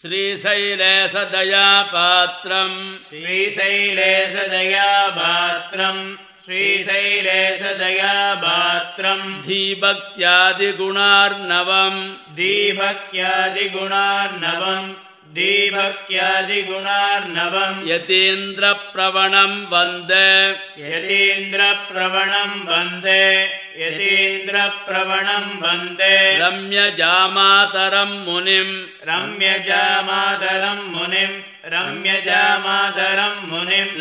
श्रीशैलेशदयापात्रम्। श्रीशैलेशदयापात्रम्। श्रीशैलेशदयापात्रम्। धीभक्त्यादिगुणार्णवम्। दीभक्त्यादिगुणार्णवम् दीभक्त्यादिगुणार्णवम् यतीन्द्रप्रवणम् वन्दे। यतीन्द्रप्रवणम् वन्दे। यतीन्द्रप्रवणम् वन्दे। रम्यजामातरम् मुनिम्। रम्यजामातरम् मुनिम्। रम्यजामातरम् मुनिम्